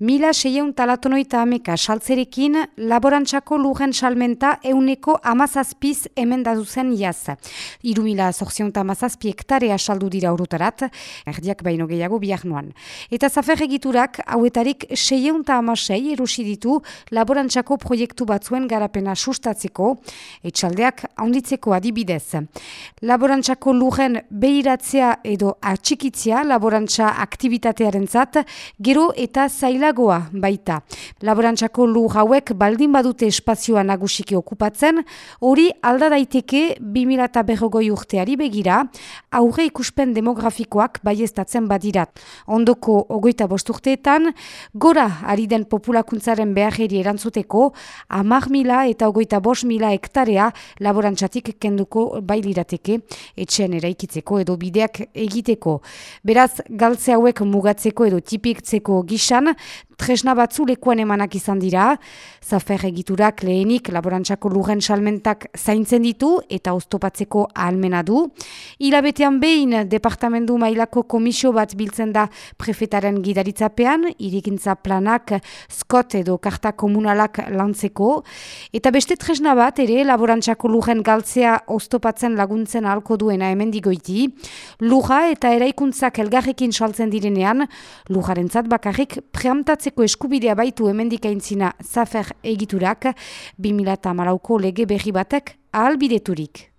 Mila seieun talatonoita ameka saltzerekin, laborantzako lujen salmenta euneko amazazpiz hemen daduzen jaz. Iru mila zorzion amazazpi hektarea saldu dira urutarat, erdiak baino gehiago biak noan. Eta zafer egiturak, hauetarik seieun amasei erosi ditu laborantzako proiektu batzuen garapena sustatzeko, etxaldeak haunditzeko adibidez. Laborantzako lujen behiratzea edo atxikitzea laborantza aktivitatearen zat, gero eta zaila goa baita. Laborantzako lu hauek baldin badute espazioa nagusiki okupatzen, hori alda daiteke 2000 berrogoi urteari begira, aurre ikuspen demografikoak baiestatzen badirat. Ondoko ogoita bosturteetan, gora ari den populakuntzaren beharri erantzuteko, amar mila eta ogoita bos mila hektarea laborantzatik kenduko bailirateke, etxean eraikitzeko edo bideak egiteko. Beraz, galtze hauek mugatzeko edo tipiktzeko gisan, tresna batzu lekuan emanak izan dira, zafer egiturak lehenik laborantzako lugen salmentak zaintzen ditu eta oztopatzeko ahalmena du. Ilabetean behin departamendu mailako komisio bat biltzen da prefetaren gidaritzapean, irikintza planak, skot edo karta komunalak lantzeko, eta beste tresna bat ere laborantzako lugen galtzea oztopatzen laguntzen ahalko duena hemen digoiti, luja eta eraikuntzak elgarrekin saltzen direnean, lujaren bakarrik preamtatzeko eskubidea baitu hemendik aintzina zafer egiturak 2008ko lege berri batek ahalbideturik.